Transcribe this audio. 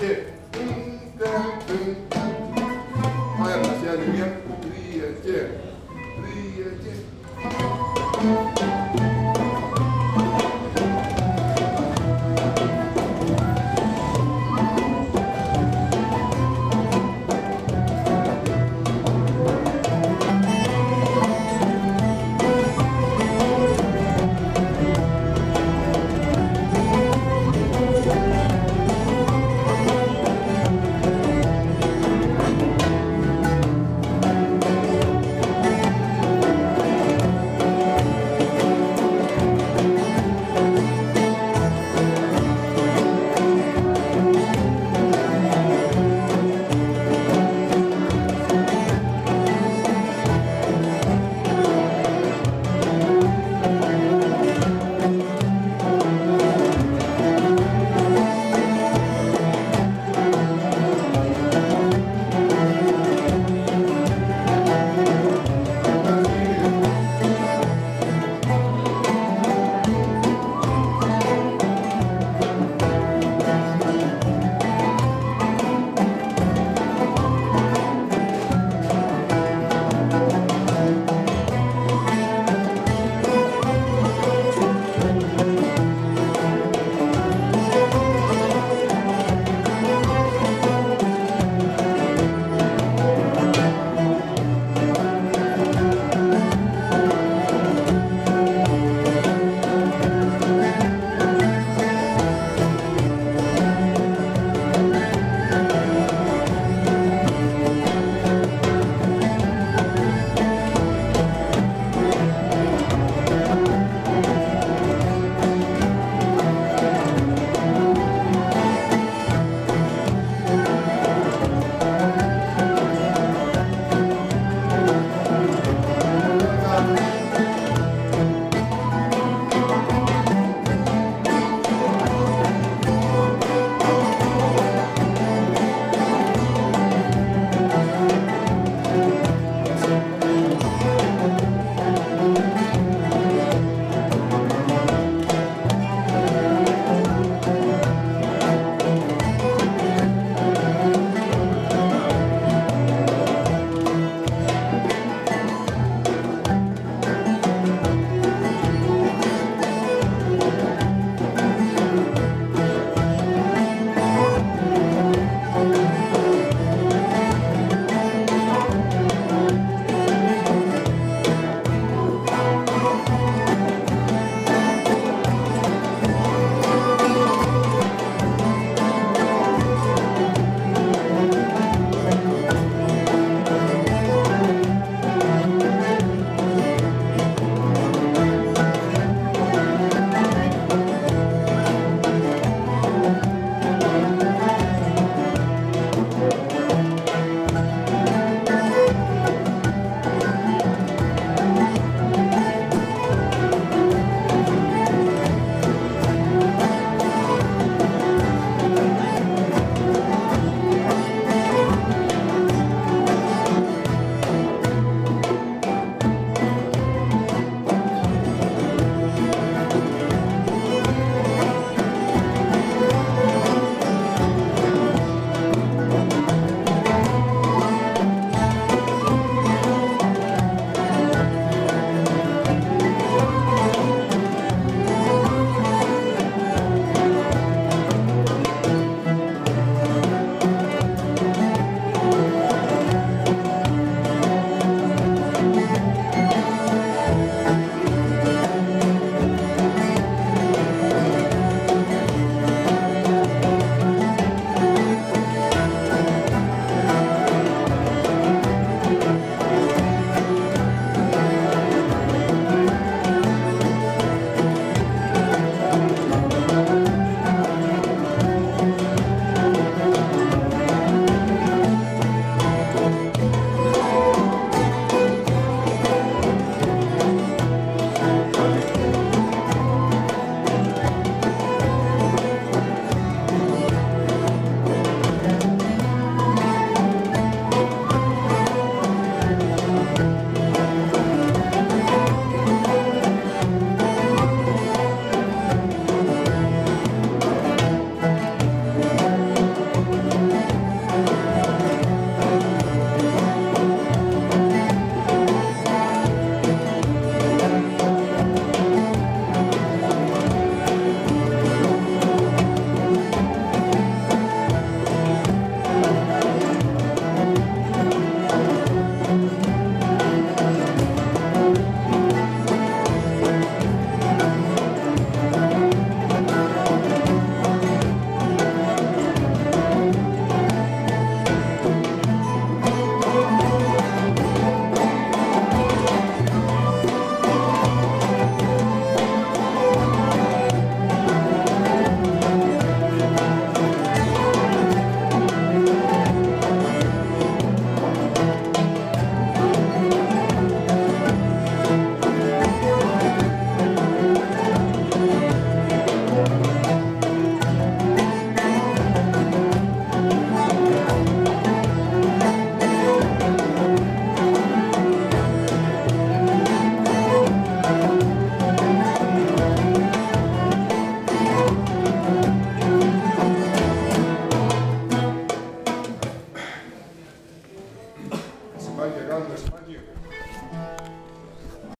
예.